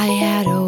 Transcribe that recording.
I had a